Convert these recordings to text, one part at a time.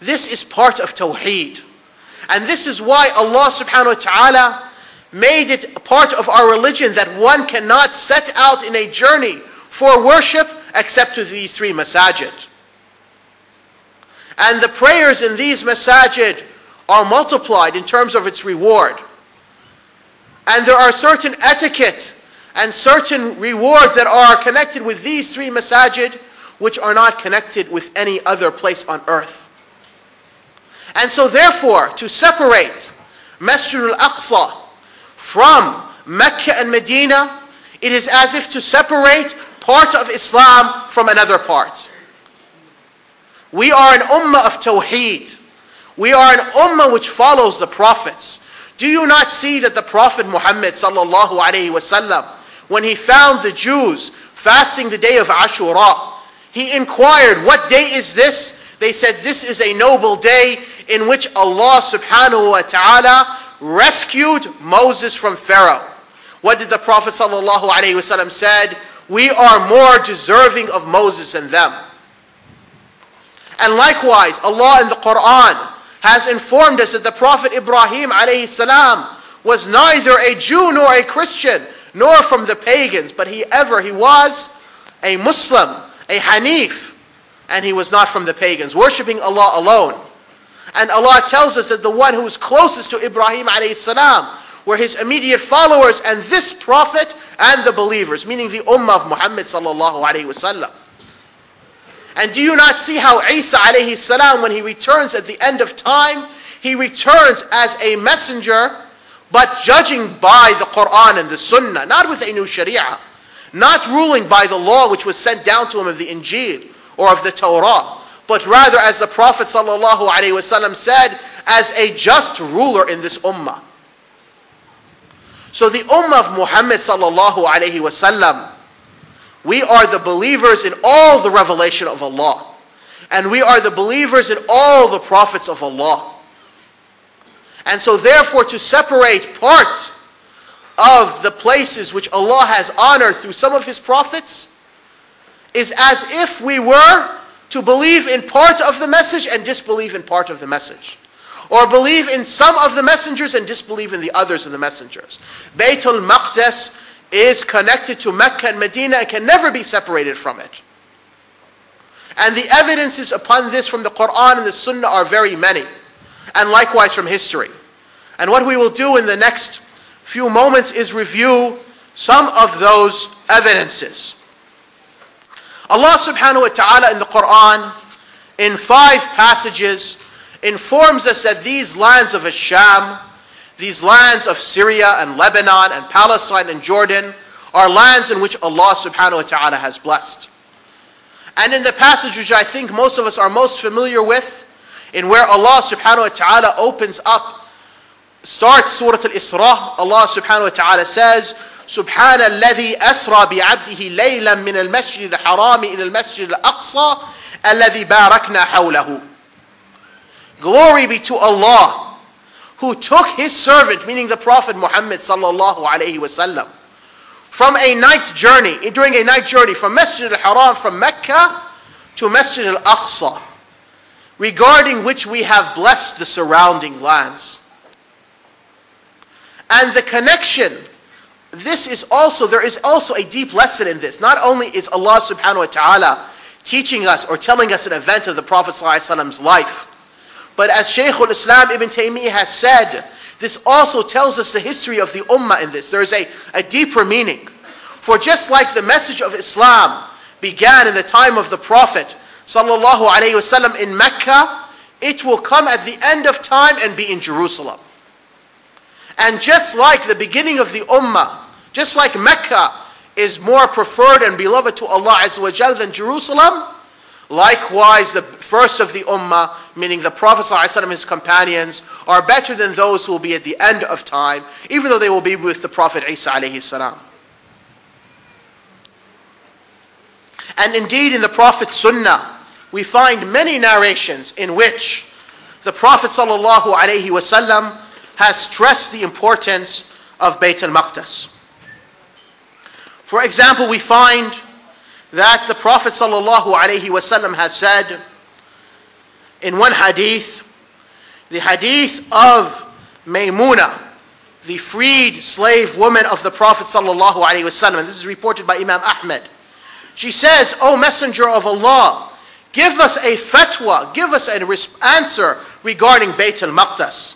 This is part of Tawheed. And this is why Allah subhanahu wa ta'ala made it part of our religion that one cannot set out in a journey for worship except to these three masajid. And the prayers in these masajid are multiplied in terms of its reward. And there are certain etiquette and certain rewards that are connected with these three masajid which are not connected with any other place on earth. And so therefore, to separate Masjid al-Aqsa from Mecca and Medina, it is as if to separate part of Islam from another part. We are an ummah of tawheed. We are an ummah which follows the prophets. Do you not see that the Prophet Muhammad sallallahu alaihi wasallam, when he found the Jews fasting the day of Ashura, he inquired, "What day is this?" They said, "This is a noble day in which Allah subhanahu wa ta'ala rescued Moses from Pharaoh." What did the Prophet sallallahu alaihi wasallam said? We are more deserving of Moses than them. And likewise, Allah in the Quran has informed us that the Prophet Ibrahim alayhi salam was neither a Jew nor a Christian, nor from the pagans, but he ever he was a Muslim, a Hanif, and he was not from the pagans, worshipping Allah alone. And Allah tells us that the one who is closest to Ibrahim alayhi salam were his immediate followers and this prophet and the believers, meaning the ummah of Muhammad wasallam. And do you not see how Isa alayhi salam, when he returns at the end of time, he returns as a messenger, but judging by the Quran and the Sunnah, not with a new Sharia, not ruling by the law which was sent down to him of the Injil or of the Torah, but rather as the Prophet wasallam said, as a just ruler in this ummah. So the ummah of Muhammad wasallam we are the believers in all the revelation of Allah. And we are the believers in all the prophets of Allah. And so, therefore, to separate part of the places which Allah has honored through some of His prophets is as if we were to believe in part of the message and disbelieve in part of the message. Or believe in some of the messengers and disbelieve in the others of the messengers. Baytul Maqdis is connected to Mecca and Medina and can never be separated from it. And the evidences upon this from the Quran and the Sunnah are very many, and likewise from history. And what we will do in the next few moments is review some of those evidences. Allah subhanahu wa ta'ala in the Quran, in five passages, informs us that these lands of Asham, these lands of Syria and Lebanon and Palestine and Jordan are lands in which Allah subhanahu wa ta'ala has blessed. And in the passage which I think most of us are most familiar with, in where Allah subhanahu wa ta'ala opens up, starts Surah Al-Isra, Allah subhanahu wa ta'ala says, سبحان الذي أسرى بعبده ليلا من المسجد الحرام إلى المسجد الأقصى الذي باركنا حوله. Glory be to Allah who took his servant, meaning the Prophet Muhammad sallallahu alaihi wasallam, from a night journey, during a night journey from Masjid al-Haram, from Mecca to Masjid al-Aqsa, regarding which we have blessed the surrounding lands. And the connection, this is also, there is also a deep lesson in this. Not only is Allah subhanahu wa ta'ala teaching us or telling us an event of the Prophet Prophet's life, but as Shaykh al-Islam Ibn Taymiyyah has said, this also tells us the history of the Ummah in this. There is a, a deeper meaning. For just like the message of Islam began in the time of the Prophet sallallahu alaihi wasallam in Mecca, it will come at the end of time and be in Jerusalem. And just like the beginning of the Ummah, just like Mecca is more preferred and beloved to Allah Azza than Jerusalem, Likewise, the first of the ummah, meaning the Prophet ﷺ and his companions, are better than those who will be at the end of time, even though they will be with the Prophet Isa. And indeed, in the Prophet's sunnah, we find many narrations in which the Prophet ﷺ has stressed the importance of Bayt al-Maqdis. For example, we find that the Prophet wasallam has said in one hadith, the hadith of Maymuna, the freed slave woman of the Prophet wasallam. This is reported by Imam Ahmed. She says, "O Messenger of Allah, give us a fatwa, give us an answer regarding Bayt al-Maqdis."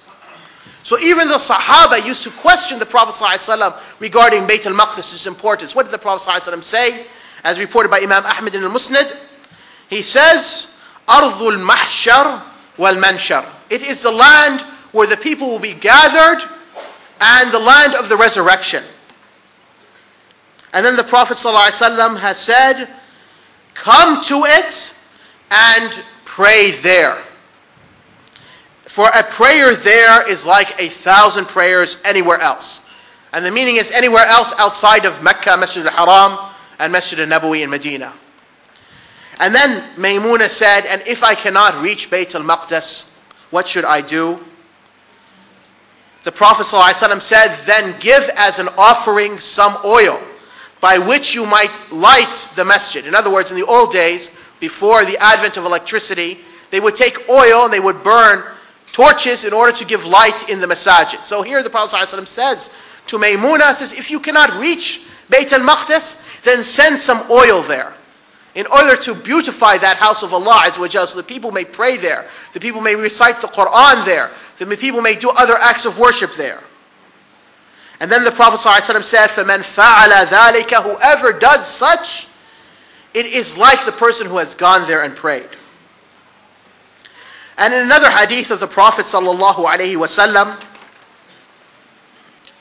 So even the Sahaba used to question the Prophet ﷺ regarding Bayt al-Maqdis' importance. What did the Prophet ﷺ say? As reported by Imam Ahmed in al-Musnad, he says, Ardul mahshar wal manshar. It is the land where the people will be gathered and the land of the resurrection. And then the Prophet ﷺ has said, Come to it and pray there. For a prayer there is like a thousand prayers anywhere else. And the meaning is anywhere else outside of Mecca, Masjid al-Haram, and Masjid al-Nabawi in Medina. And then Maymuna said, and if I cannot reach Bayt al-Maqdis, what should I do? The Prophet ﷺ said, then give as an offering some oil by which you might light the masjid. In other words, in the old days, before the advent of electricity, they would take oil and they would burn torches in order to give light in the masajid. So here the Prophet ﷺ says to Maymuna, says, if you cannot reach Bayt al-Maqdis, then send some oil there in order to beautify that house of Allah Azza so the people may pray there, the people may recite the Quran there, the people may do other acts of worship there. And then the Prophet ﷺ said, فَمَنْ فَعَلَ ذَلِكَ Whoever does such, it is like the person who has gone there and prayed. And in another hadith of the Prophet sallallahu alaihi wasallam,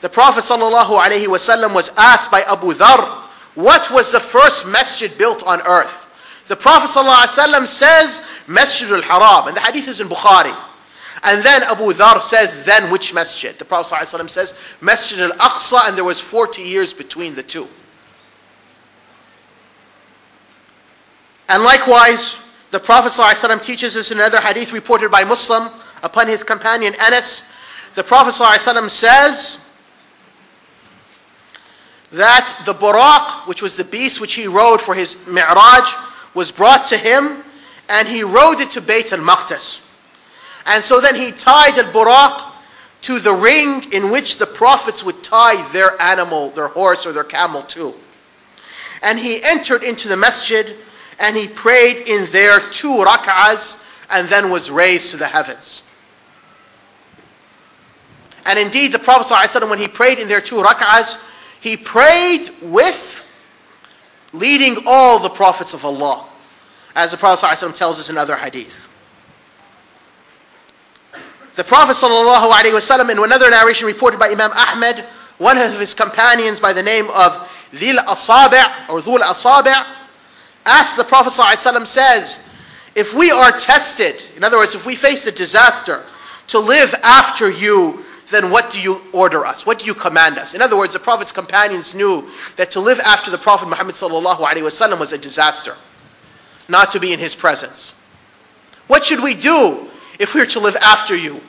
the Prophet sallallahu alaihi wasallam was asked by Abu Dharr, what was the first masjid built on earth? The Prophet says Masjid al-Haram, and the hadith is in Bukhari. And then Abu Dharr says, then which masjid? The Prophet says, Masjid al-Aqsa, and there was 40 years between the two. And likewise, the Prophet ﷺ teaches us in another hadith reported by Muslim upon his companion Anas. The Prophet ﷺ says that the Buraq, which was the beast which he rode for his Mi'raj, was brought to him and he rode it to Bayt al-Maqdis. And so then he tied al-Buraq to the ring in which the prophets would tie their animal, their horse or their camel to. And he entered into the masjid and he prayed in there two rak'ahs and then was raised to the heavens. And indeed, the Prophet ﷺ, when he prayed in their two rak'ahs, he prayed with leading all the prophets of Allah, as the Prophet ﷺ tells us in other hadith. The Prophet ﷺ, in another narration reported by Imam Ahmed, one of his companions by the name of Dhil Asabi' or Dhul Asabi' asked the Prophet ﷺ says, if we are tested, in other words, if we face a disaster, to live after you, then what do you order us? What do you command us? In other words, the Prophet's companions knew that to live after the Prophet Muhammad ﷺ was a disaster, not to be in his presence. What should we do if we are to live after you?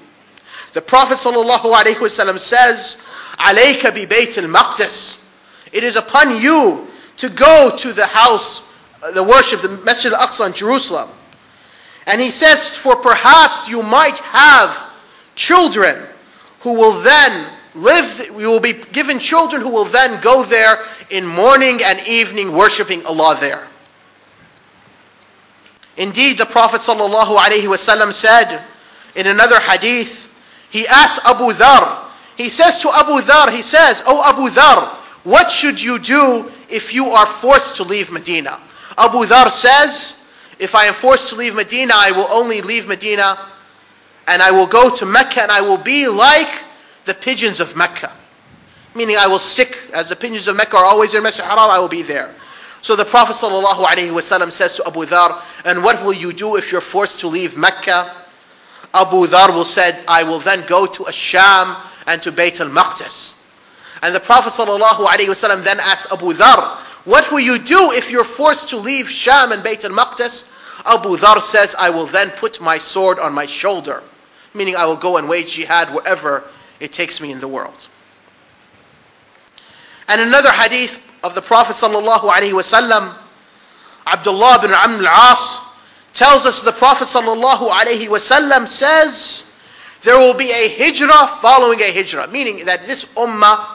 The Prophet ﷺ says, عَلَيْكَ بِبَيْتِ الْمَقْدِسِ It is upon you to go to the house the worship, the Masjid al-Aqsa in Jerusalem. And he says, for perhaps you might have children who will then live, you will be given children who will then go there in morning and evening worshiping Allah there. Indeed, the Prophet ﷺ said in another hadith, he asked Abu Dhar, he says to Abu Dhar, he says, Oh Abu Dhar, what should you do if you are forced to leave Medina? Abu Dhar says, if I am forced to leave Medina, I will only leave Medina and I will go to Mecca and I will be like the pigeons of Mecca. Meaning I will stick, as the pigeons of Mecca are always in Masjid Haram, I will be there. So the Prophet ﷺ says to Abu Dhar, and what will you do if you're forced to leave Mecca? Abu Dhar will said, I will then go to Asham and to Bayt al-Maqdis. And the Prophet ﷺ then asked Abu Dhar, what will you do if you're forced to leave Sham and Bayt al-Maqdis? Abu Dhar says, I will then put my sword on my shoulder, meaning I will go and wage jihad wherever it takes me in the world. And another hadith of the Prophet sallallahu alaihi wasallam, Abdullah bin Amr al-As tells us the Prophet sallallahu alaihi wasallam says there will be a hijrah following a hijrah, meaning that this ummah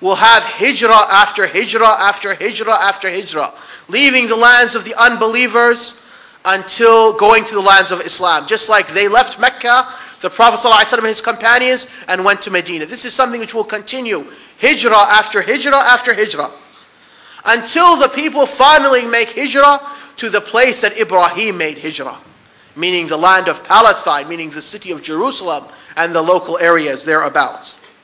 will have hijrah after hijrah after hijrah after hijrah, leaving the lands of the unbelievers until going to the lands of Islam. Just like they left Mecca, the Prophet ﷺ and his companions, and went to Medina. This is something which will continue hijrah after hijrah after hijrah. Until the people finally make hijrah to the place that Ibrahim made hijrah. Meaning the land of Palestine, meaning the city of Jerusalem and the local areas thereabouts.